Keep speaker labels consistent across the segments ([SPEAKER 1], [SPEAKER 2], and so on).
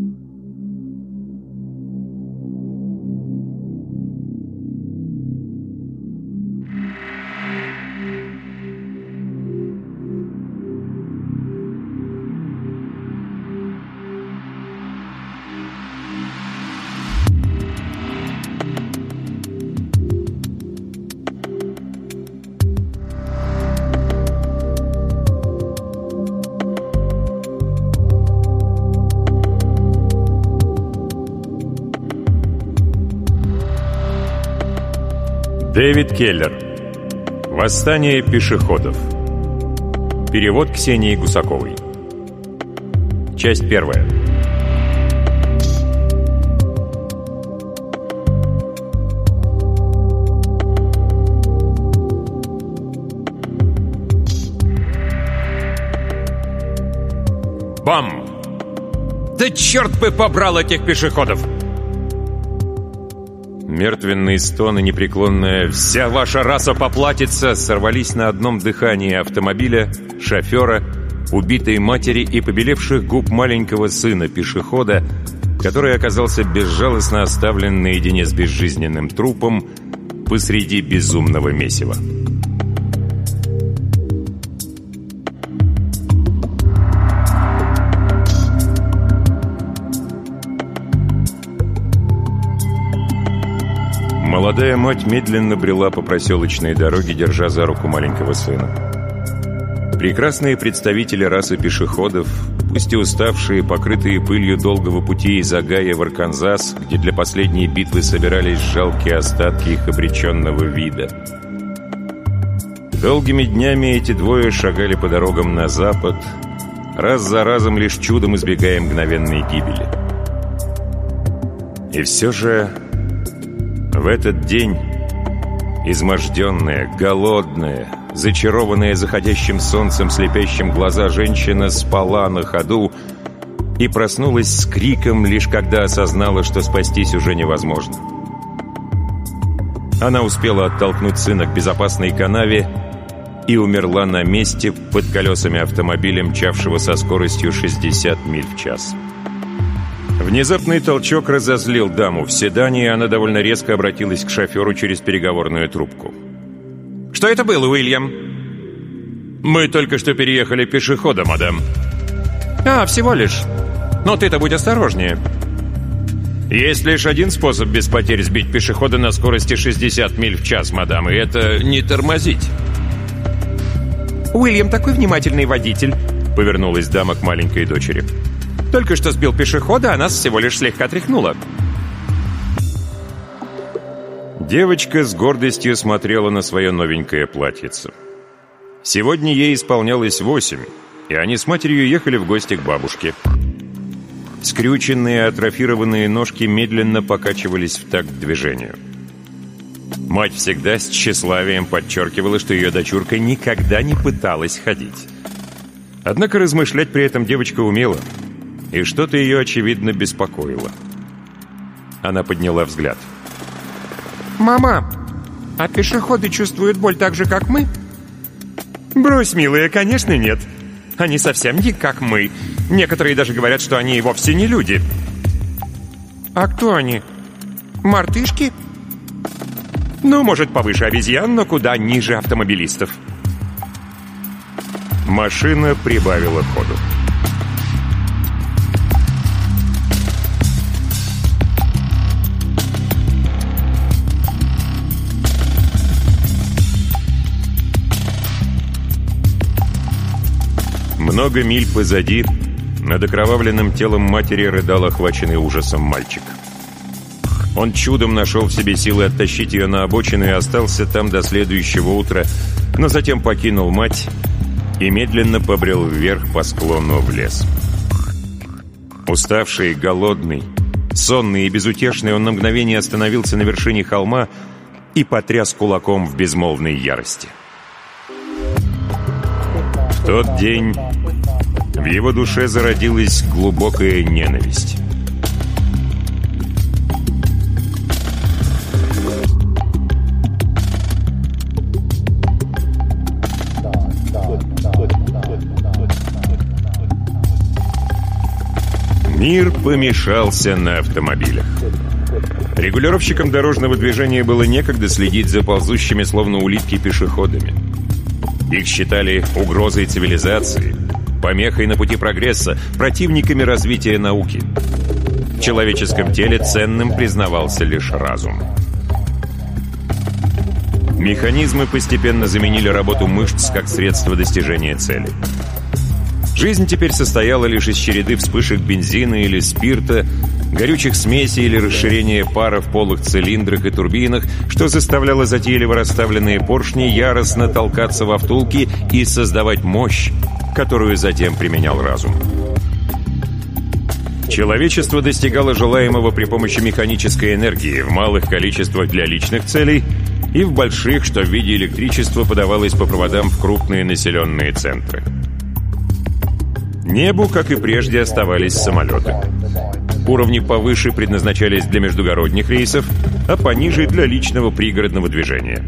[SPEAKER 1] Mm-hmm. Дэвид Келлер. Восстание пешеходов. Перевод Ксении Гусаковой. Часть первая. Бам! Да черт бы побрал этих пешеходов! Мертвенные стоны, непреклонная «Вся ваша раса поплатится!» сорвались на одном дыхании автомобиля, шофера, убитой матери и побелевших губ маленького сына-пешехода, который оказался безжалостно оставлен наедине с безжизненным трупом посреди безумного месива. Молодая мать медленно брела по проселочной дороге, держа за руку маленького сына. Прекрасные представители расы пешеходов, пусть и уставшие, покрытые пылью долгого пути из Агая в Арканзас, где для последней битвы собирались жалкие остатки их обреченного вида. Долгими днями эти двое шагали по дорогам на запад, раз за разом лишь чудом избегая мгновенной гибели. И все же в этот день изможденная, голодная, зачарованная заходящим солнцем, слепящим глаза женщина спала на ходу и проснулась с криком, лишь когда осознала, что спастись уже невозможно. Она успела оттолкнуть сына к безопасной канаве и умерла на месте под колесами автомобиля, мчавшего со скоростью 60 миль в час. Внезапный толчок разозлил даму в седане, и она довольно резко обратилась к шоферу через переговорную трубку. «Что это было, Уильям?» «Мы только что переехали пешехода, мадам». «А, всего лишь. Но ты-то будь осторожнее». «Есть лишь один способ без потерь сбить пешехода на скорости 60 миль в час, мадам, и это не тормозить».
[SPEAKER 2] «Уильям такой внимательный водитель», — повернулась дама к маленькой дочери. Только что сбил пешехода, а нас всего лишь слегка тряхнуло.
[SPEAKER 1] Девочка с гордостью смотрела на свое новенькое платьице. Сегодня ей исполнялось восемь, и они с матерью ехали в гости к бабушке. Скрюченные атрофированные ножки медленно покачивались в такт движению. Мать всегда с тщеславием подчеркивала, что ее дочурка никогда не пыталась ходить. Однако размышлять при этом девочка умела – и что-то ее, очевидно, беспокоило. Она подняла взгляд.
[SPEAKER 2] «Мама, а пешеходы чувствуют боль так же, как мы?»
[SPEAKER 3] «Брось, милая, конечно, нет. Они совсем не как мы. Некоторые даже говорят, что они вовсе не люди».
[SPEAKER 2] «А кто они? Мартышки?»
[SPEAKER 3] «Ну, может, повыше обезьян, но куда ниже автомобилистов».
[SPEAKER 1] Машина прибавила ходу. Много миль позади, над окровавленным телом матери рыдал охваченный ужасом мальчик. Он чудом нашел в себе силы оттащить ее на обочину и остался там до следующего утра, но затем покинул мать и медленно побрел вверх по склону в лес. Уставший, голодный, сонный и безутешный, он на мгновение остановился на вершине холма и потряс кулаком в безмолвной ярости. В тот день в его душе зародилась глубокая ненависть. Мир помешался на автомобилях. Регулировщикам дорожного движения было некогда следить за ползущими, словно улитки, пешеходами. Их считали угрозой цивилизации, помехой на пути прогресса, противниками развития науки. В человеческом теле ценным признавался лишь разум. Механизмы постепенно заменили работу мышц как средство достижения цели. Жизнь теперь состояла лишь из череды вспышек бензина или спирта, горючих смесей или расширения пара в полых цилиндрах и турбинах, что заставляло затейливо расставленные поршни яростно толкаться во втулки и создавать мощь, которую затем применял разум. Человечество достигало желаемого при помощи механической энергии в малых количествах для личных целей и в больших, что в виде электричества подавалось по проводам в крупные населенные центры. Небу, как и прежде, оставались самолеты. Уровни повыше предназначались для междугородних рейсов, а пониже для личного пригородного движения.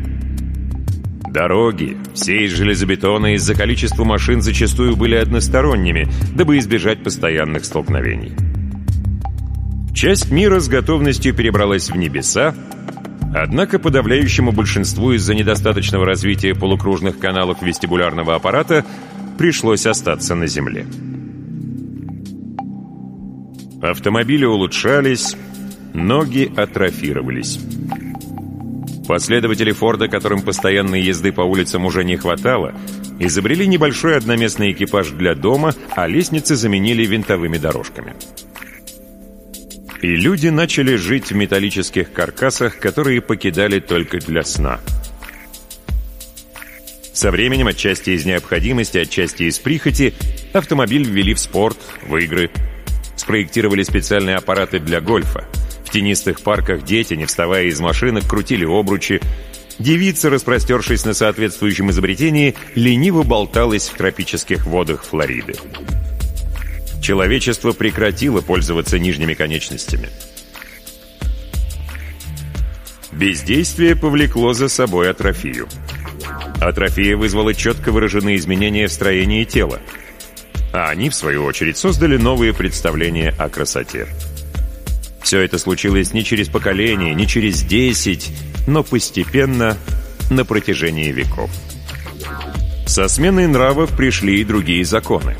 [SPEAKER 1] Дороги, все из железобетона из-за количества машин зачастую были односторонними, дабы избежать постоянных столкновений. Часть мира с готовностью перебралась в небеса, однако подавляющему большинству из-за недостаточного развития полукружных каналов вестибулярного аппарата пришлось остаться на Земле. Автомобили улучшались, ноги атрофировались. Последователи Форда, которым постоянной езды по улицам уже не хватало, изобрели небольшой одноместный экипаж для дома, а лестницы заменили винтовыми дорожками. И люди начали жить в металлических каркасах, которые покидали только для сна. Со временем, отчасти из необходимости, отчасти из прихоти, автомобиль ввели в спорт, в игры – Спроектировали специальные аппараты для гольфа. В тенистых парках дети, не вставая из машинок, крутили обручи. Девица, распростершись на соответствующем изобретении, лениво болталась в тропических водах Флориды. Человечество прекратило пользоваться нижними конечностями. Бездействие повлекло за собой атрофию. Атрофия вызвала четко выраженные изменения в строении тела – а они, в свою очередь, создали новые представления о красоте. Все это случилось не через поколение, не через десять, но постепенно на протяжении веков. Со сменой нравов пришли и другие законы.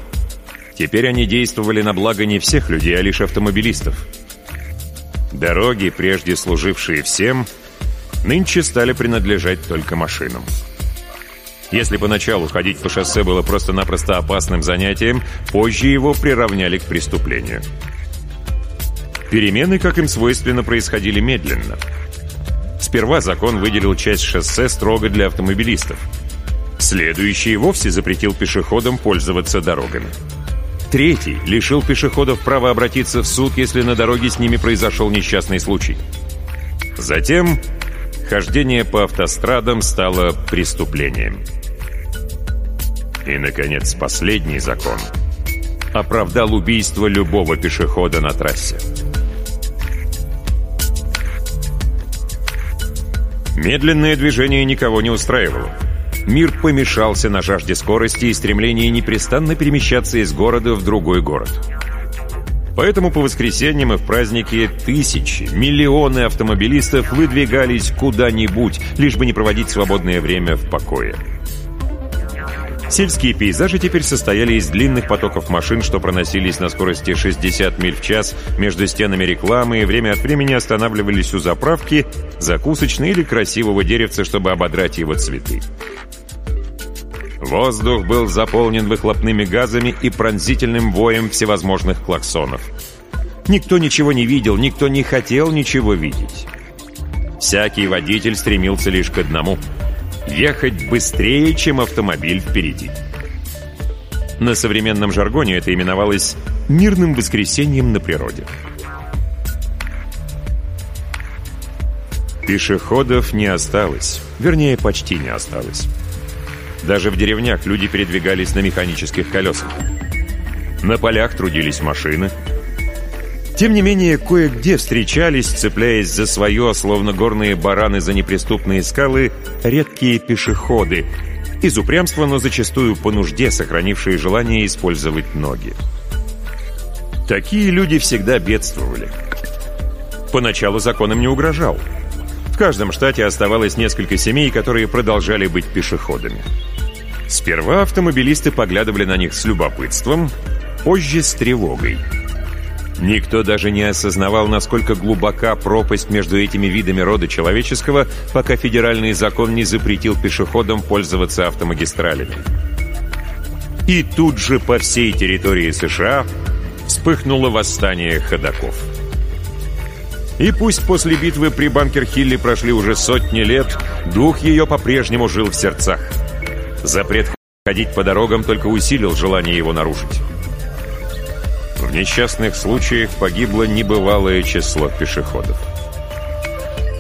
[SPEAKER 1] Теперь они действовали на благо не всех людей, а лишь автомобилистов. Дороги, прежде служившие всем, нынче стали принадлежать только машинам. Если поначалу ходить по шоссе было просто-напросто опасным занятием, позже его приравняли к преступлению. Перемены, как им свойственно, происходили медленно. Сперва закон выделил часть шоссе строго для автомобилистов. Следующий вовсе запретил пешеходам пользоваться дорогами. Третий лишил пешеходов права обратиться в суд, если на дороге с ними произошел несчастный случай. Затем хождение по автострадам стало преступлением. И, наконец, последний закон оправдал убийство любого пешехода на трассе. Медленное движение никого не устраивало. Мир помешался на жажде скорости и стремлении непрестанно перемещаться из города в другой город. Поэтому по воскресеньям и в праздники тысячи, миллионы автомобилистов выдвигались куда-нибудь, лишь бы не проводить свободное время в покое. Сельские пейзажи теперь состояли из длинных потоков машин, что проносились на скорости 60 миль в час между стенами рекламы и время от времени останавливались у заправки, закусочной или красивого деревца, чтобы ободрать его цветы. Воздух был заполнен выхлопными газами и пронзительным воем всевозможных клаксонов. Никто ничего не видел, никто не хотел ничего видеть. Всякий водитель стремился лишь к одному — ехать быстрее, чем автомобиль впереди. На современном жаргоне это именовалось «мирным воскресеньем на природе». Пешеходов не осталось, вернее, почти не осталось. Даже в деревнях люди передвигались на механических колесах. На полях трудились машины – тем не менее, кое-где встречались, цепляясь за свое, словно горные бараны за неприступные скалы, редкие пешеходы, из упрямства, но зачастую по нужде, сохранившие желание использовать ноги. Такие люди всегда бедствовали. Поначалу закон им не угрожал. В каждом штате оставалось несколько семей, которые продолжали быть пешеходами. Сперва автомобилисты поглядывали на них с любопытством, позже с тревогой. Никто даже не осознавал, насколько глубока пропасть между этими видами рода человеческого, пока федеральный закон не запретил пешеходам пользоваться автомагистралями. И тут же по всей территории США вспыхнуло восстание ходаков. И пусть после битвы при Банкер-Хилле прошли уже сотни лет, дух ее по-прежнему жил в сердцах. Запрет ходить по дорогам только усилил желание его нарушить. В несчастных случаях погибло небывалое число пешеходов.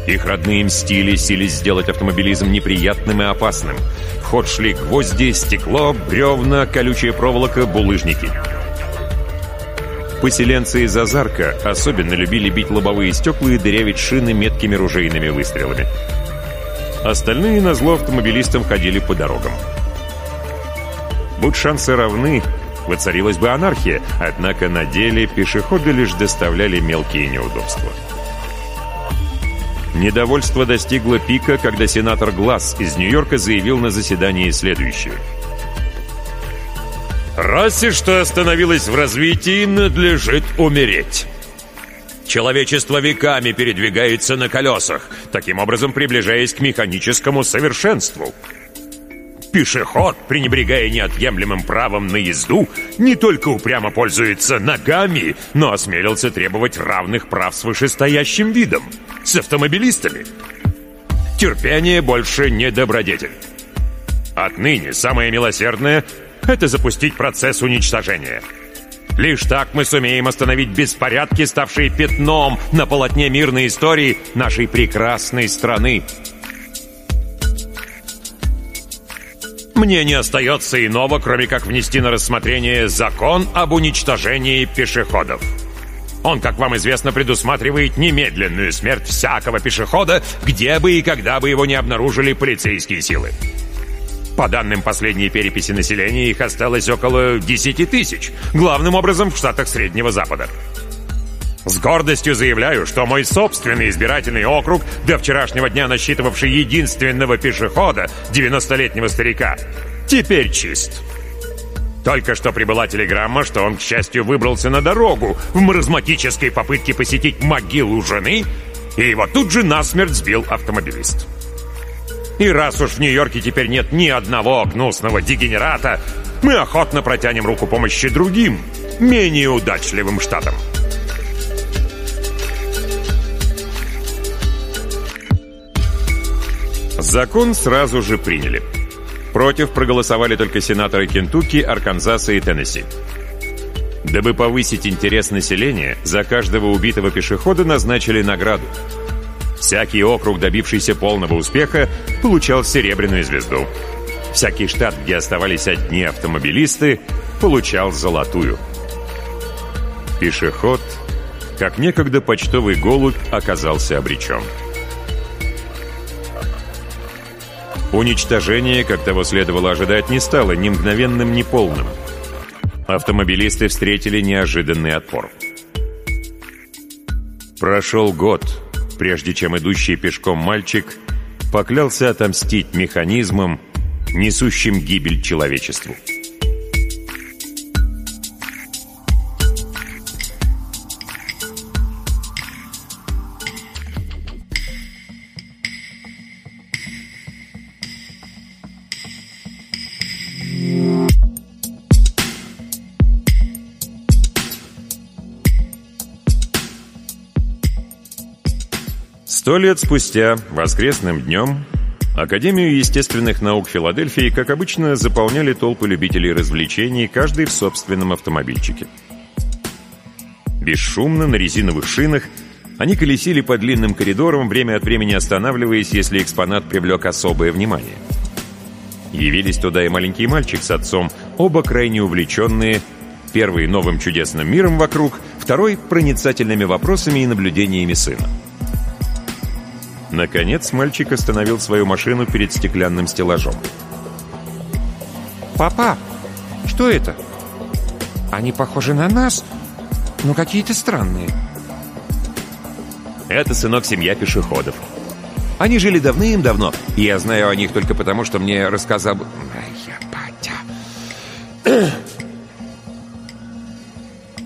[SPEAKER 1] Их родные мстили, сились сделать автомобилизм неприятным и опасным. В ход шли гвозди, стекло, бревна, колючая проволока, булыжники. Поселенцы из Азарка особенно любили бить лобовые стекла и дырявить шины меткими ружейными выстрелами. Остальные на зло автомобилистам ходили по дорогам. Будь шансы равны, воцарилась бы анархия, однако на деле пешеходы лишь доставляли мелкие неудобства. Недовольство достигло пика, когда сенатор Глаз из Нью-Йорка заявил на заседании следующее. «Расе, что остановилась в развитии, надлежит умереть». Человечество веками передвигается на колесах, таким образом приближаясь к механическому совершенству. Пешеход, пренебрегая неотъемлемым правом на езду, не только упрямо пользуется ногами, но осмелился требовать равных прав с вышестоящим видом, с автомобилистами. Терпение больше не добродетель. Отныне самое милосердное — это запустить процесс уничтожения. Лишь так мы сумеем остановить беспорядки, ставшие пятном на полотне мирной истории нашей прекрасной страны. Мне не остается иного, кроме как внести на рассмотрение закон об уничтожении пешеходов. Он, как вам известно, предусматривает немедленную смерть всякого пешехода, где бы и когда бы его не обнаружили полицейские силы. По данным последней переписи населения, их осталось около 10 тысяч, главным образом в штатах Среднего Запада. С гордостью заявляю, что мой собственный избирательный округ, до вчерашнего дня насчитывавший единственного пешехода, 90-летнего старика, теперь чист. Только что прибыла телеграмма, что он, к счастью, выбрался на дорогу в маразматической попытке посетить могилу жены, и его тут же насмерть сбил автомобилист. И раз уж в Нью-Йорке теперь нет ни одного гнусного дегенерата, мы охотно протянем руку помощи другим, менее удачливым штатам. Закон сразу же приняли. Против проголосовали только сенаторы Кентукки, Арканзаса и Теннесси. Дабы повысить интерес населения, за каждого убитого пешехода назначили награду. Всякий округ, добившийся полного успеха, получал серебряную звезду. Всякий штат, где оставались одни автомобилисты, получал золотую. Пешеход, как некогда почтовый голубь, оказался обречен. Уничтожение, как того следовало ожидать, не стало ни мгновенным, ни полным. Автомобилисты встретили неожиданный отпор. Прошел год, прежде чем идущий пешком мальчик поклялся отомстить механизмам, несущим гибель человечеству. Сто лет спустя, воскресным днем, Академию естественных наук Филадельфии, как обычно, заполняли толпы любителей развлечений, каждый в собственном автомобильчике. Бесшумно, на резиновых шинах, они колесили по длинным коридорам, время от времени останавливаясь, если экспонат привлек особое внимание. Явились туда и маленький мальчик с отцом, оба крайне увлеченные, первый новым чудесным миром вокруг, второй проницательными вопросами и наблюдениями сына. Наконец мальчик остановил свою машину перед стеклянным стеллажом.
[SPEAKER 2] «Папа, что это? Они похожи на нас?
[SPEAKER 3] но какие-то странные.
[SPEAKER 1] Это, сынок, семья пешеходов. Они жили давным-давно, и я знаю о них только потому, что мне рассказал... Я батя.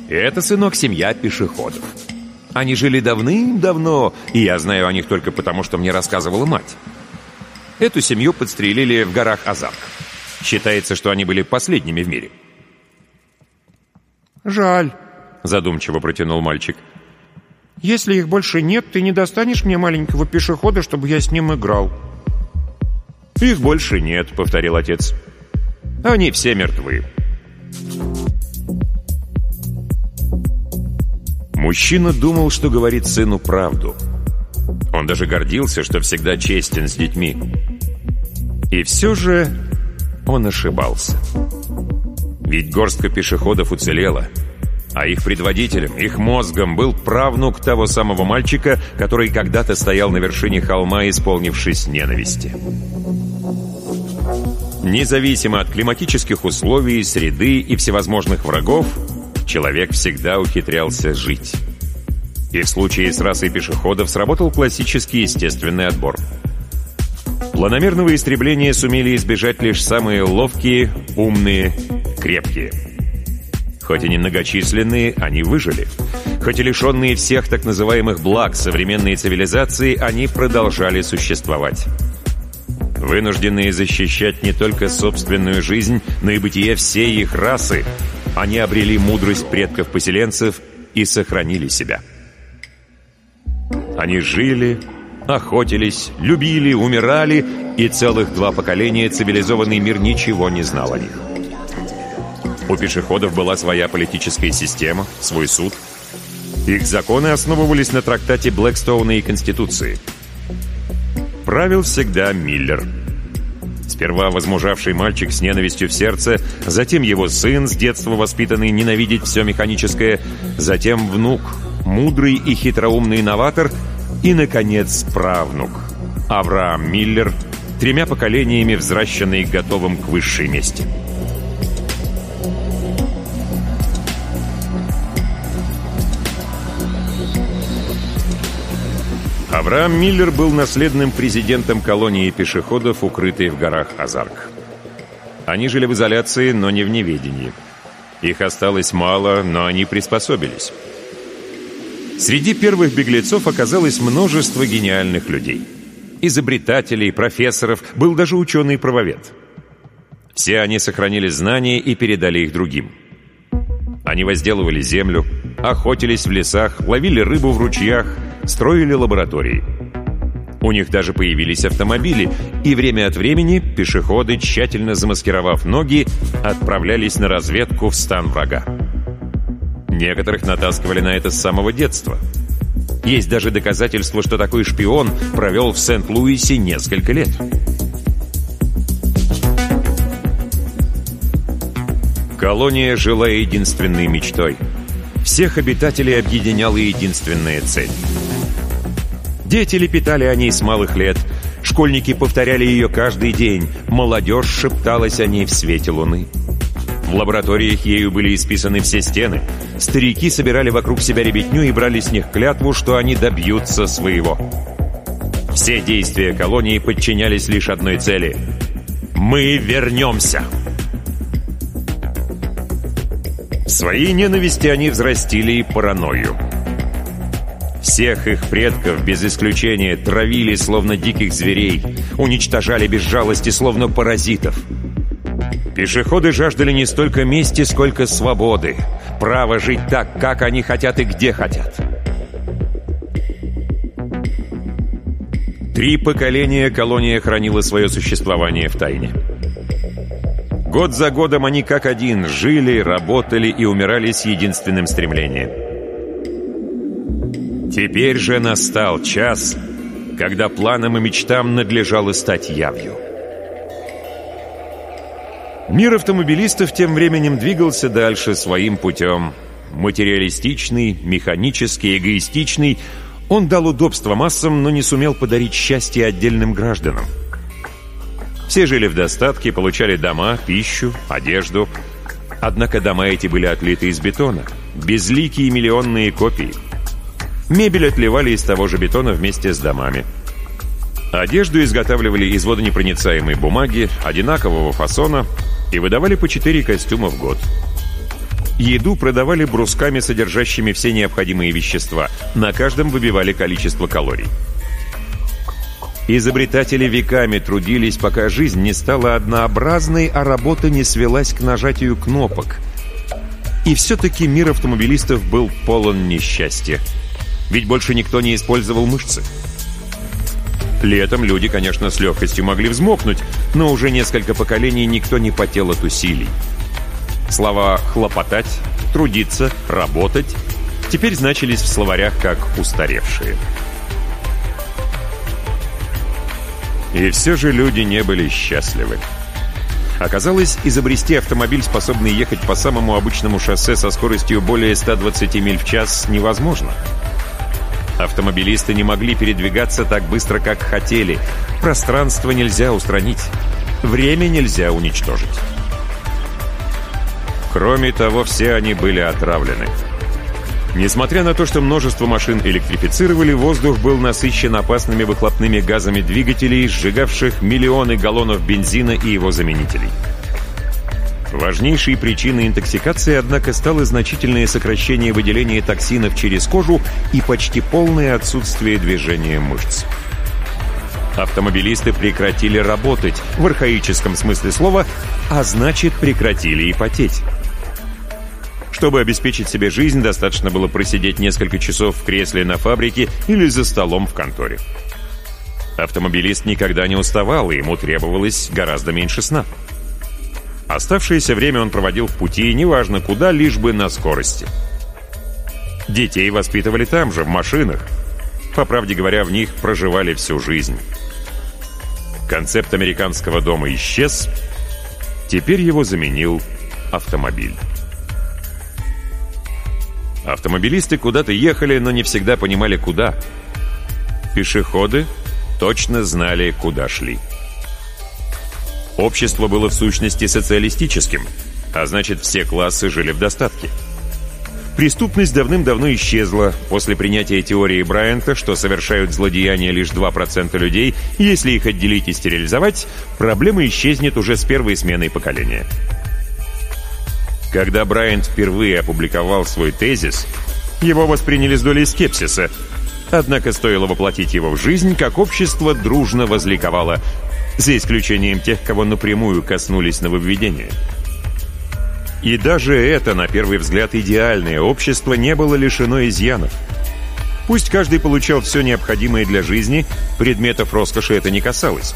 [SPEAKER 1] Это, сынок, семья пешеходов. Они жили давным-давно, и я знаю о них только потому, что мне рассказывала мать. Эту семью подстрелили в горах Азарк. Считается, что они были последними в мире.
[SPEAKER 3] «Жаль», —
[SPEAKER 1] задумчиво протянул мальчик.
[SPEAKER 3] «Если их больше нет, ты не достанешь мне маленького пешехода, чтобы я с ним играл?»
[SPEAKER 1] «Их больше нет», — повторил отец. «Они все мертвы». Мужчина думал, что говорит сыну правду. Он даже гордился, что всегда честен с детьми. И все же он ошибался. Ведь горстка пешеходов уцелела, а их предводителем, их мозгом был правнук того самого мальчика, который когда-то стоял на вершине холма, исполнившись ненависти. Независимо от климатических условий, среды и всевозможных врагов, человек всегда ухитрялся жить. И в случае с расой пешеходов сработал классический естественный отбор. Планомерного истребления сумели избежать лишь самые ловкие, умные, крепкие. Хоть и немногочисленные, они выжили. Хоть и лишенные всех так называемых благ современной цивилизации, они продолжали существовать. Вынужденные защищать не только собственную жизнь, но и бытие всей их расы, они обрели мудрость предков-поселенцев и сохранили себя. Они жили, охотились, любили, умирали, и целых два поколения цивилизованный мир ничего не знал о них. У пешеходов была своя политическая система, свой суд. Их законы основывались на трактате Блэкстоуна и Конституции. Правил всегда Миллер – Сперва возмужавший мальчик с ненавистью в сердце, затем его сын, с детства воспитанный ненавидеть все механическое, затем внук, мудрый и хитроумный новатор и, наконец, правнук, Авраам Миллер, тремя поколениями взращенный готовым к высшей мести. Авраам Миллер был наследным президентом колонии пешеходов, укрытой в горах Азарк. Они жили в изоляции, но не в неведении. Их осталось мало, но они приспособились. Среди первых беглецов оказалось множество гениальных людей. Изобретателей, профессоров, был даже ученый-правовед. Все они сохранили знания и передали их другим. Они возделывали землю, охотились в лесах, ловили рыбу в ручьях, строили лаборатории. У них даже появились автомобили, и время от времени пешеходы, тщательно замаскировав ноги, отправлялись на разведку в стан врага. Некоторых натаскивали на это с самого детства. Есть даже доказательство, что такой шпион провел в Сент-Луисе несколько лет. Колония жила единственной мечтой. Всех обитателей объединяла единственная цель — Дети лепетали о ней с малых лет. Школьники повторяли ее каждый день. Молодежь шепталась о ней в свете луны. В лабораториях ею были исписаны все стены. Старики собирали вокруг себя ребятню и брали с них клятву, что они добьются своего. Все действия колонии подчинялись лишь одной цели. «Мы вернемся!» В своей ненависти они взрастили и паранойю. Всех их предков, без исключения, травили, словно диких зверей, уничтожали без жалости, словно паразитов. Пешеходы жаждали не столько мести, сколько свободы, право жить так, как они хотят и где хотят. Три поколения колония хранила свое существование в тайне. Год за годом они как один жили, работали и умирали с единственным стремлением — Теперь же настал час, когда планам и мечтам надлежало стать явью. Мир автомобилистов тем временем двигался дальше своим путем. Материалистичный, механический, эгоистичный, он дал удобство массам, но не сумел подарить счастье отдельным гражданам. Все жили в достатке, получали дома, пищу, одежду. Однако дома эти были отлиты из бетона – безликие миллионные копии. Мебель отливали из того же бетона вместе с домами. Одежду изготавливали из водонепроницаемой бумаги, одинакового фасона и выдавали по четыре костюма в год. Еду продавали брусками, содержащими все необходимые вещества. На каждом выбивали количество калорий. Изобретатели веками трудились, пока жизнь не стала однообразной, а работа не свелась к нажатию кнопок. И все-таки мир автомобилистов был полон несчастья. Ведь больше никто не использовал мышцы. Летом люди, конечно, с легкостью могли взмокнуть, но уже несколько поколений никто не потел от усилий. Слова «хлопотать», «трудиться», «работать» теперь значились в словарях как «устаревшие». И все же люди не были счастливы. Оказалось, изобрести автомобиль, способный ехать по самому обычному шоссе со скоростью более 120 миль в час, невозможно. Автомобилисты не могли передвигаться так быстро, как хотели. Пространство нельзя устранить. Время нельзя уничтожить. Кроме того, все они были отравлены. Несмотря на то, что множество машин электрифицировали, воздух был насыщен опасными выхлопными газами двигателей, сжигавших миллионы галлонов бензина и его заменителей. Важнейшей причиной интоксикации, однако, стало значительное сокращение выделения токсинов через кожу и почти полное отсутствие движения мышц. Автомобилисты прекратили работать, в архаическом смысле слова, а значит прекратили и потеть. Чтобы обеспечить себе жизнь, достаточно было просидеть несколько часов в кресле на фабрике или за столом в конторе. Автомобилист никогда не уставал, и ему требовалось гораздо меньше сна. Оставшееся время он проводил в пути, неважно куда, лишь бы на скорости. Детей воспитывали там же, в машинах. По правде говоря, в них проживали всю жизнь. Концепт американского дома исчез. Теперь его заменил автомобиль. Автомобилисты куда-то ехали, но не всегда понимали, куда. Пешеходы точно знали, куда шли. Общество было в сущности социалистическим, а значит, все классы жили в достатке. Преступность давным-давно исчезла после принятия теории Брайанта, что совершают злодеяния лишь 2% людей, если их отделить и стерилизовать, проблема исчезнет уже с первой сменой поколения. Когда Брайант впервые опубликовал свой тезис, его восприняли с долей скепсиса. Однако стоило воплотить его в жизнь, как общество дружно возликовало, за исключением тех, кого напрямую коснулись нововведения. И даже это, на первый взгляд, идеальное общество не было лишено изъянов. Пусть каждый получал все необходимое для жизни, предметов роскоши это не касалось.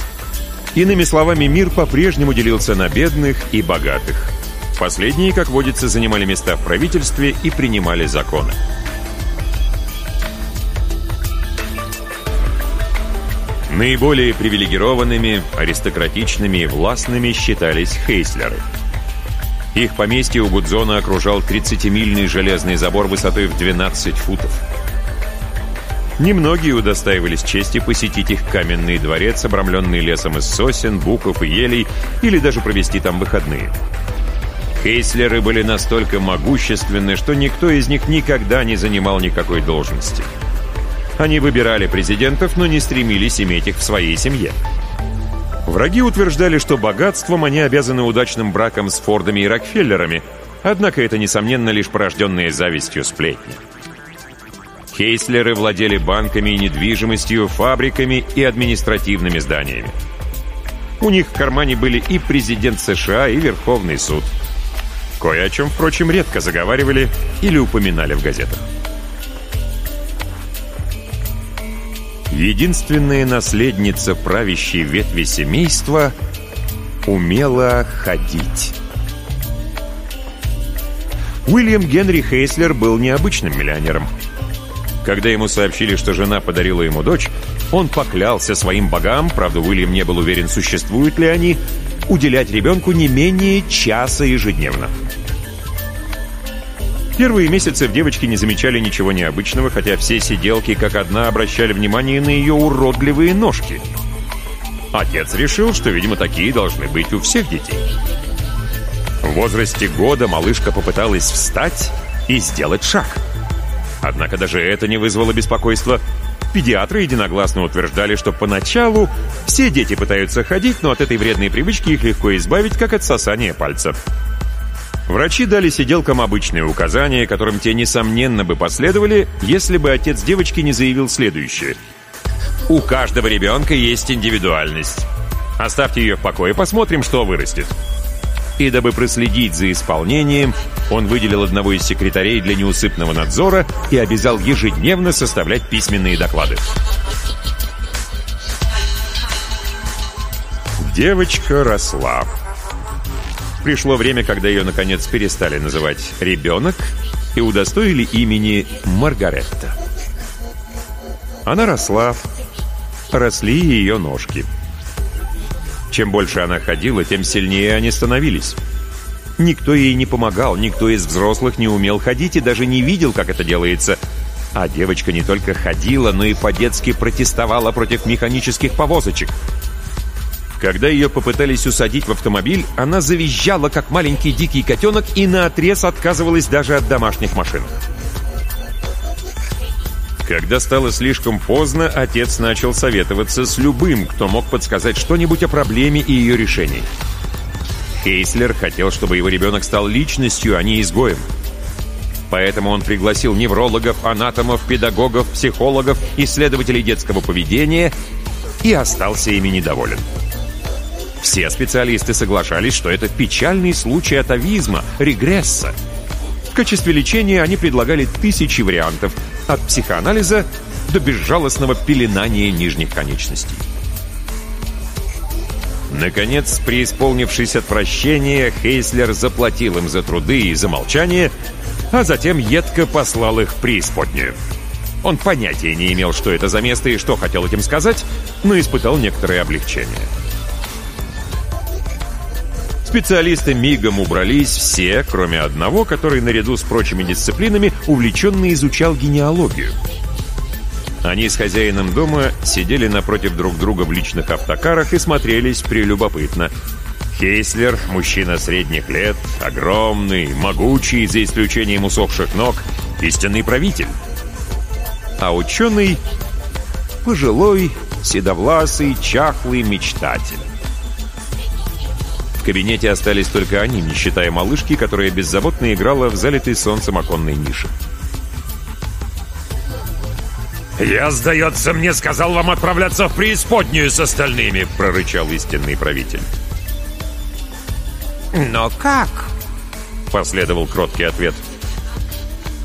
[SPEAKER 1] Иными словами, мир по-прежнему делился на бедных и богатых – Последние, как водится, занимали места в правительстве и принимали законы. Наиболее привилегированными, аристократичными и властными считались хейслеры. Их поместье у Гудзона окружал 30-мильный железный забор высотой в 12 футов. Немногие удостаивались чести посетить их каменный дворец, обрамленный лесом из сосен, буков и елей, или даже провести там выходные. Хейслеры были настолько могущественны, что никто из них никогда не занимал никакой должности. Они выбирали президентов, но не стремились иметь их в своей семье. Враги утверждали, что богатством они обязаны удачным браком с Фордами и Рокфеллерами, однако это, несомненно, лишь порожденные завистью сплетни. Хейслеры владели банками и недвижимостью, фабриками и административными зданиями. У них в кармане были и президент США, и Верховный суд – Кое о чем, впрочем, редко заговаривали или упоминали в газетах. Единственная наследница правящей ветви семейства умела ходить. Уильям Генри Хейслер был необычным миллионером. Когда ему сообщили, что жена подарила ему дочь, он поклялся своим богам, правда, Уильям не был уверен, существуют ли они, уделять ребенку не менее часа ежедневно. Первые месяцы в девочке не замечали ничего необычного, хотя все сиделки как одна обращали внимание на ее уродливые ножки. Отец решил, что, видимо, такие должны быть у всех детей. В возрасте года малышка попыталась встать и сделать шаг. Однако даже это не вызвало беспокойства. Педиатры единогласно утверждали, что поначалу все дети пытаются ходить, но от этой вредной привычки их легко избавить, как от сосания пальцев. Врачи дали сиделкам обычные указания, которым те, несомненно, бы последовали, если бы отец девочки не заявил следующее. «У каждого ребенка есть индивидуальность. Оставьте ее в покое, посмотрим, что вырастет». И дабы проследить за исполнением, он выделил одного из секретарей для неусыпного надзора и обязал ежедневно составлять письменные доклады. Девочка росла. Пришло время, когда ее, наконец, перестали называть «ребенок» и удостоили имени Маргаретта. Она росла, росли ее ножки. Чем больше она ходила, тем сильнее они становились. Никто ей не помогал, никто из взрослых не умел ходить и даже не видел, как это делается. А девочка не только ходила, но и по-детски протестовала против механических повозочек – когда ее попытались усадить в автомобиль, она завизжала, как маленький дикий котенок, и наотрез отказывалась даже от домашних машин. Когда стало слишком поздно, отец начал советоваться с любым, кто мог подсказать что-нибудь о проблеме и ее решении. Хейслер хотел, чтобы его ребенок стал личностью, а не изгоем. Поэтому он пригласил неврологов, анатомов, педагогов, психологов, исследователей детского поведения и остался ими недоволен. Все специалисты соглашались, что это печальный случай атовизма, регресса. В качестве лечения они предлагали тысячи вариантов, от психоанализа до безжалостного пеленания нижних конечностей. Наконец, преисполнившись отвращения, Хейслер заплатил им за труды и за молчание, а затем едко послал их в преисподнюю. Он понятия не имел, что это за место и что хотел этим сказать, но испытал некоторое облегчение. Специалисты мигом убрались все, кроме одного, который наряду с прочими дисциплинами увлеченно изучал генеалогию. Они с хозяином дома сидели напротив друг друга в личных автокарах и смотрелись прелюбопытно. Хейслер, мужчина средних лет, огромный, могучий, за исключением усохших ног, истинный правитель. А ученый — пожилой, седовласый, чахлый мечтатель. В кабинете остались только они, не считая малышки, которая беззаботно играла в залитой солнцем оконной нише.
[SPEAKER 3] «Я, сдается мне, сказал вам отправляться в преисподнюю с остальными!» — прорычал истинный правитель.
[SPEAKER 2] «Но как?»
[SPEAKER 1] — последовал кроткий ответ.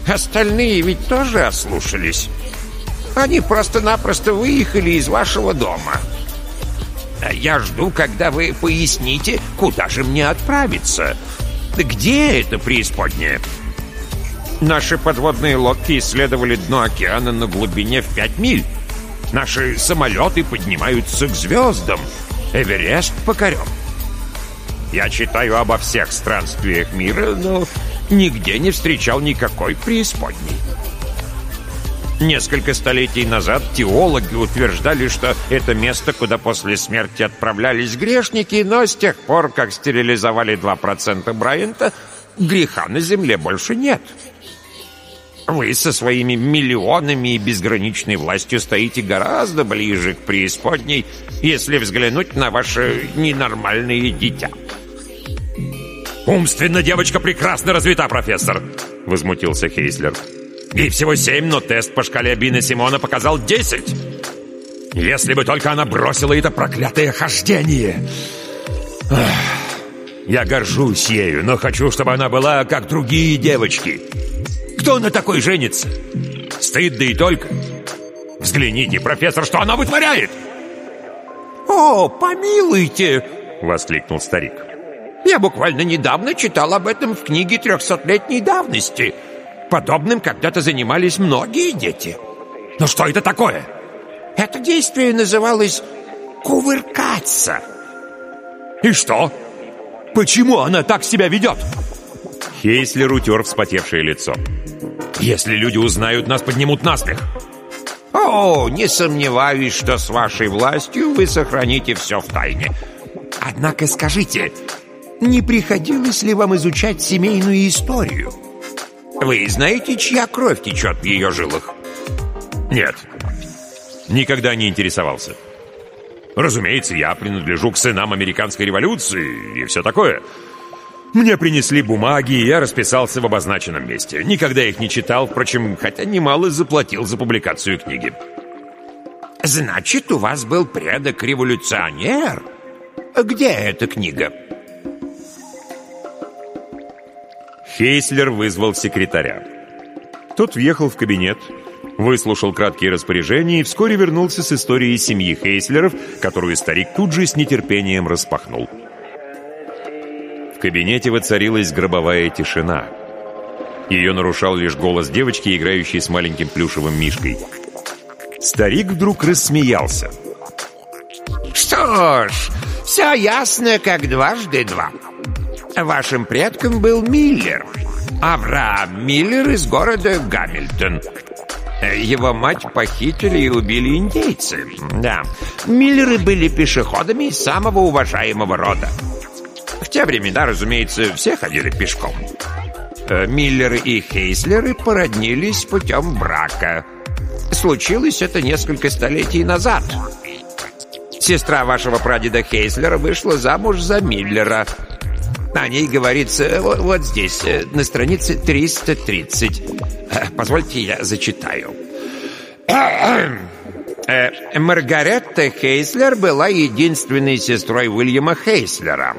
[SPEAKER 2] «Остальные ведь тоже ослушались. Они просто-напросто выехали из вашего дома. А я жду, когда вы поясните, куда же мне отправиться. Где это преисподняя? Наши подводные лодки исследовали дно океана на глубине в 5 миль. Наши самолеты поднимаются к звездам. Эверест покорен. Я читаю обо всех странствиях мира, но нигде не встречал никакой преисподней. Несколько столетий назад теологи утверждали, что это место, куда после смерти отправлялись грешники, но с тех пор, как стерилизовали 2% Брайанта, греха на земле больше нет. Вы со своими миллионами и безграничной властью стоите гораздо ближе к преисподней, если взглянуть на ваше ненормальное дитя.
[SPEAKER 3] «Умственно девочка прекрасно развита, профессор!» — возмутился Хейслер. Ей всего семь, но тест по шкале Бина Симона показал десять. Если бы только она бросила это проклятое хождение. Ах, я горжусь ею, но хочу, чтобы она была как другие девочки. Кто на такой женится? Стыд да и только. Взгляните, профессор, что она вытворяет!
[SPEAKER 2] «О, помилуйте!»
[SPEAKER 1] — воскликнул старик.
[SPEAKER 2] «Я буквально недавно читал об этом в книге трехсотлетней давности». Подобным когда-то занимались многие дети.
[SPEAKER 3] Но что это такое?
[SPEAKER 2] Это действие называлось «кувыркаться».
[SPEAKER 3] И что? Почему она так себя ведет?
[SPEAKER 1] Хейслер утер вспотевшее лицо.
[SPEAKER 3] Если люди узнают, нас поднимут насмех.
[SPEAKER 2] О, не сомневаюсь, что с вашей властью вы сохраните все в тайне. Однако скажите, не приходилось ли вам изучать семейную историю? Вы знаете, чья кровь течет в ее жилах?
[SPEAKER 3] Нет, никогда не интересовался. Разумеется, я принадлежу к сынам американской революции и все такое. Мне принесли бумаги, и я расписался в обозначенном месте. Никогда их не читал, впрочем, хотя немало заплатил за публикацию книги.
[SPEAKER 2] Значит, у вас был предок-революционер? Где эта книга?
[SPEAKER 1] Хейслер вызвал секретаря. Тот въехал в кабинет, выслушал краткие распоряжения и вскоре вернулся с историей семьи Хейслеров, которую старик тут же с нетерпением распахнул. В кабинете воцарилась гробовая тишина. Ее нарушал лишь голос девочки, играющей с маленьким плюшевым мишкой. Старик вдруг рассмеялся.
[SPEAKER 2] Что ж, все ясно, как дважды два. Вашим предком был Миллер. Авраам Миллер из города Гамильтон. Его мать похитили и убили индейцы. Да, Миллеры были пешеходами самого уважаемого рода. В те времена, разумеется, все ходили пешком. Э, Миллеры и Хейслеры породнились путем брака. Случилось это несколько столетий назад. Сестра вашего прадеда Хейслера вышла замуж за Миллера. О ней говорится вот, вот здесь, э, на странице 330. Э, позвольте, я зачитаю. Э, Маргаретта Хейслер была единственной сестрой Уильяма Хейслера.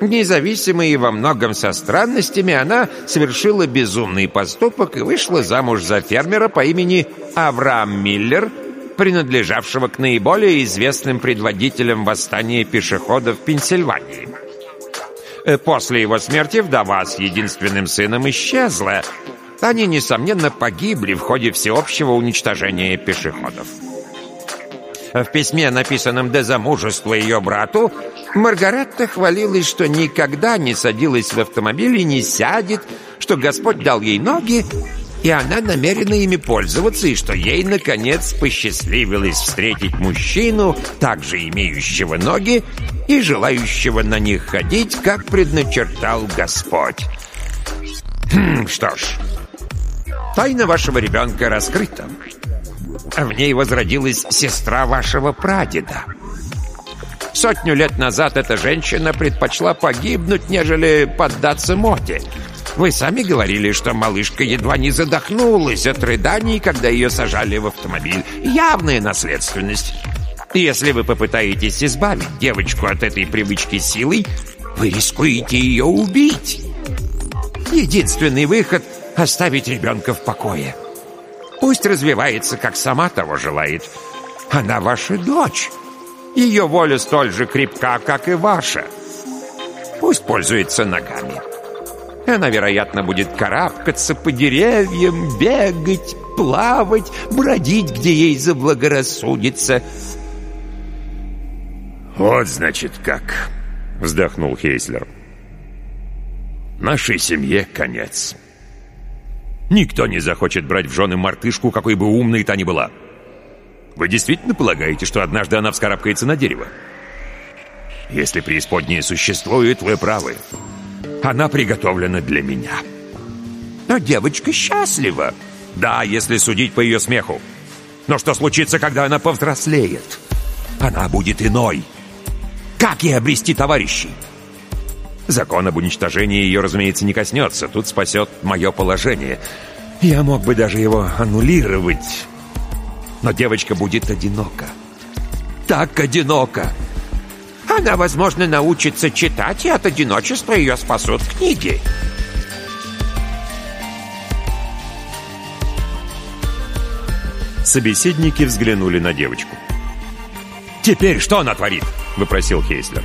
[SPEAKER 2] Независимо и во многом со странностями, она совершила безумный поступок и вышла замуж за фермера по имени Авраам Миллер, принадлежавшего к наиболее известным предводителям восстания пешеходов Пенсильвании. Э, после его смерти вдова с единственным сыном исчезла. Они, несомненно, погибли в ходе всеобщего уничтожения пешеходов. В письме, написанном до замужества ее брату, Маргаретта хвалилась, что никогда не садилась в автомобиль и не сядет, что Господь дал ей ноги, и она намерена ими пользоваться, и что ей, наконец, посчастливилось встретить мужчину, также имеющего ноги и желающего на них ходить, как предначертал Господь. Хм, что ж, тайна вашего ребенка раскрыта. В ней возродилась сестра вашего прадеда. Сотню лет назад эта женщина предпочла погибнуть, нежели поддаться моде — вы сами говорили, что малышка едва не задохнулась от рыданий, когда ее сажали в автомобиль. Явная наследственность. Если вы попытаетесь избавить девочку от этой привычки силой, вы рискуете ее убить. Единственный выход — оставить ребенка в покое. Пусть развивается, как сама того желает. Она ваша дочь. Ее воля столь же крепка, как и ваша. Пусть пользуется ногами. Она, вероятно, будет карабкаться по деревьям, бегать, плавать, бродить, где ей заблагорассудится.
[SPEAKER 3] «Вот, значит, как!» — вздохнул Хейслер. «Нашей семье конец. Никто не захочет брать в жены мартышку, какой бы умной та ни была. Вы действительно полагаете, что однажды она вскарабкается на дерево? Если преисподнее существует, вы правы». Она приготовлена для меня.
[SPEAKER 2] Но девочка счастлива.
[SPEAKER 3] Да, если судить по ее смеху. Но что случится, когда она повзрослеет? Она будет иной. Как ей обрести товарищей? Закон об уничтожении ее, разумеется, не коснется. Тут спасет мое положение. Я мог бы даже его аннулировать. Но девочка будет одинока. Так одинока.
[SPEAKER 2] Она, возможно, научится читать, и от одиночества ее спасут книги.
[SPEAKER 1] Собеседники взглянули на девочку.
[SPEAKER 3] «Теперь что она творит?» — выпросил Хейслер.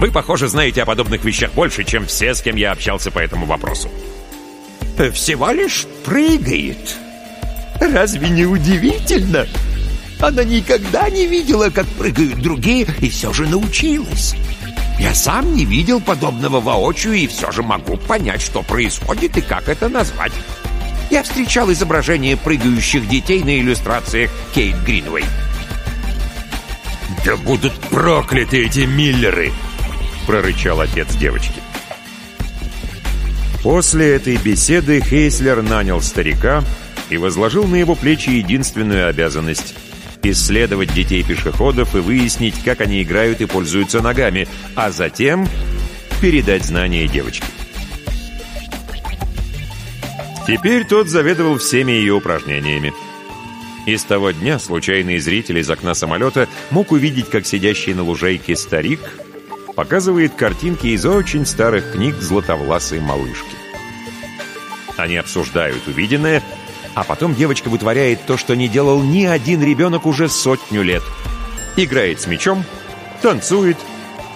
[SPEAKER 3] «Вы, похоже, знаете о подобных вещах больше, чем все, с кем я общался по этому вопросу».
[SPEAKER 2] «Всего лишь прыгает. Разве не удивительно?» Она никогда не видела, как прыгают другие, и все же научилась. Я сам не видел подобного воочию и все же могу понять, что происходит и как это назвать. Я встречал изображения прыгающих детей на иллюстрациях Кейт Гринвей.
[SPEAKER 3] «Да будут прокляты эти Миллеры!» — прорычал отец девочки.
[SPEAKER 1] После этой беседы Хейслер нанял старика и возложил на его плечи единственную обязанность — исследовать детей-пешеходов и выяснить, как они играют и пользуются ногами, а затем передать знания девочке. Теперь тот заведовал всеми ее упражнениями. И с того дня случайный зритель из окна самолета мог увидеть, как сидящий на лужайке старик показывает картинки из очень старых книг златовласой малышки. Они обсуждают увиденное, а потом девочка вытворяет то, что не делал ни один ребенок уже сотню лет. Играет с мячом, танцует,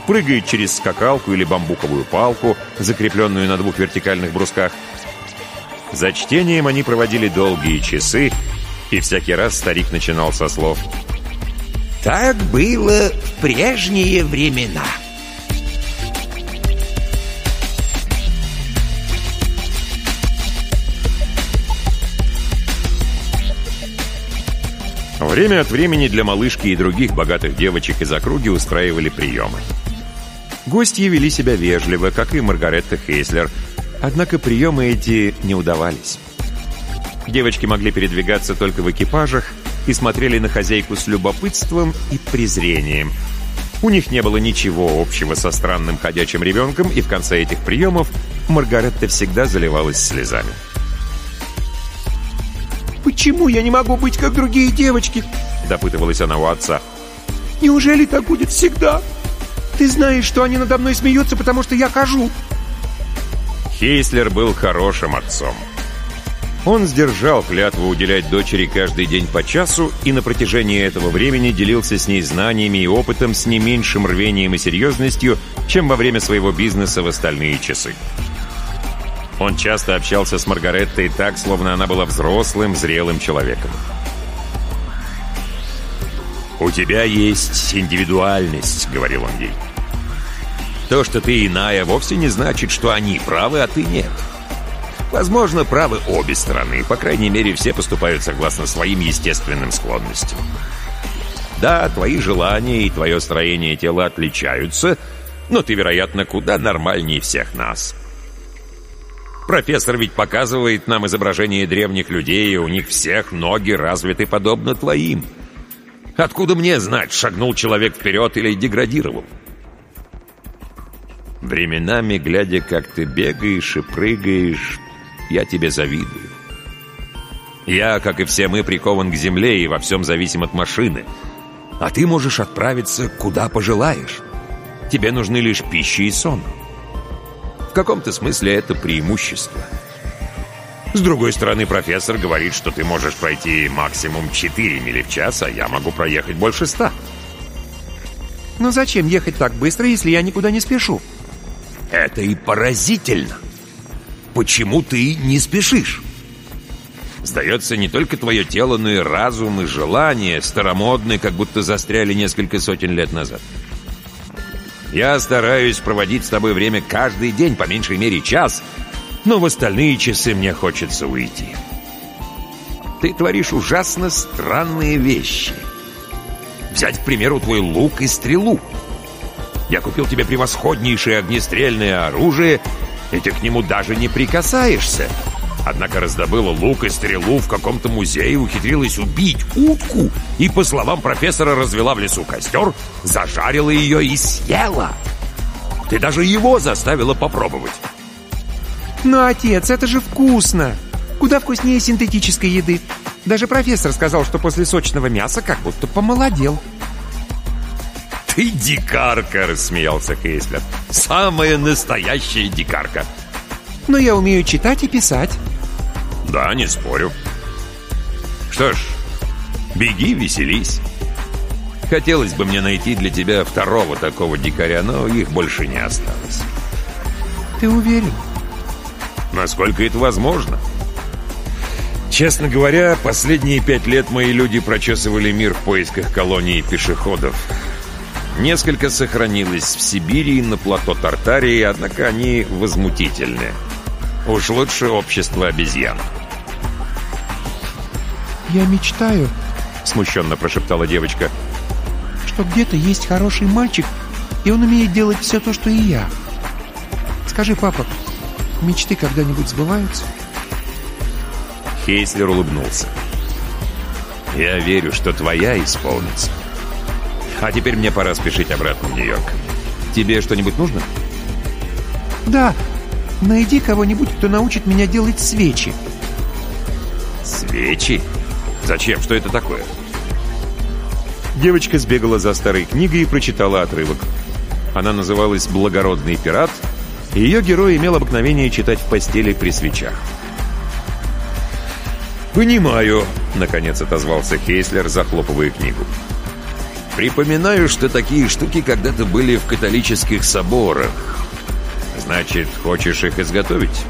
[SPEAKER 1] прыгает через скакалку или бамбуковую палку, закрепленную на двух вертикальных брусках. За чтением они проводили долгие часы, и всякий раз старик начинал со слов
[SPEAKER 2] «Так было в прежние времена».
[SPEAKER 1] Время от времени для малышки и других богатых девочек из округи устраивали приемы. Гости вели себя вежливо, как и Маргаретта Хейслер, однако приемы эти не удавались. Девочки могли передвигаться только в экипажах и смотрели на хозяйку с любопытством и презрением. У них не было ничего общего со странным ходячим ребенком, и в конце этих приемов Маргаретта всегда заливалась слезами.
[SPEAKER 4] «Почему я не могу быть, как другие девочки?» Допытывалась она у отца. «Неужели так будет всегда? Ты знаешь, что они надо мной смеются, потому что я хожу!»
[SPEAKER 1] Хейслер был хорошим отцом. Он сдержал клятву уделять дочери каждый день по часу и на протяжении этого времени делился с ней знаниями и опытом с не меньшим рвением и серьезностью, чем во время своего бизнеса в остальные часы. Он часто общался с Маргареттой так, словно она была взрослым, зрелым человеком. «У тебя есть индивидуальность», — говорил он ей. «То, что ты иная, вовсе не значит, что они правы, а ты нет. Возможно, правы обе стороны. По крайней мере, все поступают согласно своим естественным склонностям. Да, твои желания и твое строение тела отличаются, но ты, вероятно, куда нормальнее всех нас». Профессор ведь показывает нам изображение древних людей, и у них всех ноги развиты подобно твоим. Откуда мне знать, шагнул человек вперед или деградировал? Временами, глядя, как ты бегаешь и прыгаешь, я тебе завидую. Я, как и все мы, прикован к земле и во всем зависим от машины. А ты можешь отправиться куда пожелаешь. Тебе нужны лишь пища и сон. В каком-то смысле это преимущество. С другой стороны, профессор говорит, что ты можешь пройти максимум 4 мили в час, а я могу проехать больше 100.
[SPEAKER 4] Но зачем ехать так быстро, если я никуда не спешу?
[SPEAKER 2] Это и поразительно. Почему ты не спешишь?
[SPEAKER 1] Сдается, не только твое тело, но и разум, и желание старомодные, как будто застряли несколько сотен лет назад. Я стараюсь проводить с тобой время каждый день, по меньшей мере час, но в остальные часы мне хочется уйти. Ты творишь ужасно странные вещи. Взять, к примеру, твой лук и стрелу. Я купил тебе превосходнейшее огнестрельное оружие, и ты к нему даже не прикасаешься. Однако раздобыла лук и стрелу в каком-то музее, ухитрилась убить утку и, по словам профессора, развела в лесу костер, зажарила ее и съела. Ты даже его заставила попробовать.
[SPEAKER 4] Но, отец, это же вкусно! Куда вкуснее синтетической еды. Даже профессор сказал, что после сочного мяса как будто помолодел.
[SPEAKER 1] «Ты дикарка!» — рассмеялся Хейслер. «Самая настоящая дикарка!»
[SPEAKER 4] «Но я умею читать и писать».
[SPEAKER 1] Да, не спорю. Что ж, беги, веселись. Хотелось бы мне найти для тебя второго такого дикаря, но их больше не осталось.
[SPEAKER 4] Ты уверен?
[SPEAKER 1] Насколько это возможно. Честно говоря, последние пять лет мои люди прочесывали мир в поисках колонии пешеходов. Несколько сохранилось в Сибири и на плато Тартарии, однако они возмутительны. Уж лучше общество обезьян.
[SPEAKER 4] «Я мечтаю», —
[SPEAKER 1] смущенно прошептала девочка,
[SPEAKER 4] «что где-то есть хороший мальчик, и он умеет делать все то, что и я. Скажи, папа, Мечты когда-нибудь сбываются?
[SPEAKER 1] Хейслер улыбнулся. «Я верю, что твоя исполнится. А теперь мне пора спешить обратно в Нью-Йорк. Тебе что-нибудь нужно?»
[SPEAKER 4] «Да. Найди кого-нибудь, кто научит меня делать свечи».
[SPEAKER 1] «Свечи? Зачем? Что это такое?»
[SPEAKER 3] Девочка сбегала за старой книгой и прочитала отрывок. Она называлась «Благородный пират», и ее герой имел обыкновение читать в постели при свечах.
[SPEAKER 1] «Понимаю», — наконец отозвался Хейслер, захлопывая книгу. «Припоминаю, что такие штуки когда-то были в католических соборах. Значит, хочешь их изготовить?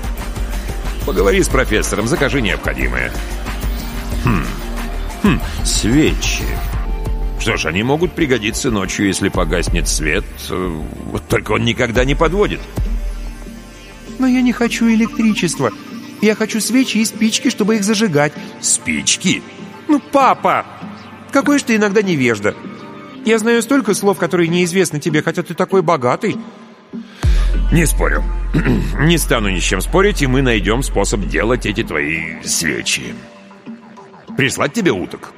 [SPEAKER 1] Поговори с профессором, закажи необходимое». «Хм, хм, свечи. Что ж, они могут пригодиться ночью, если погаснет свет. Вот только он никогда не подводит».
[SPEAKER 4] «Но я не хочу электричества. Я хочу свечи и спички, чтобы их зажигать».
[SPEAKER 1] «Спички?»
[SPEAKER 4] «Ну, папа! Какой ж ты иногда невежда. Я знаю столько слов, которые неизвестны тебе, хотя ты такой богатый».
[SPEAKER 1] «Не спорю. Не стану ни с чем спорить, и мы найдем способ делать эти твои свечи. Прислать тебе уток?»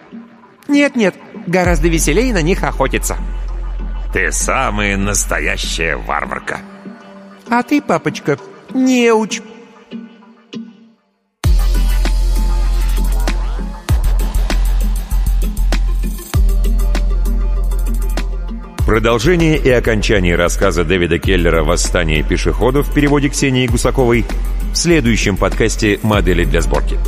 [SPEAKER 4] «Нет-нет, гораздо веселее на них охотиться».
[SPEAKER 1] «Ты самая настоящая варварка».
[SPEAKER 4] «А ты, папочка, неуч».
[SPEAKER 3] Продолжение и окончание рассказа Дэвида Келлера «Восстание пешеходов» в переводе Ксении Гусаковой в следующем подкасте «Модели для сборки».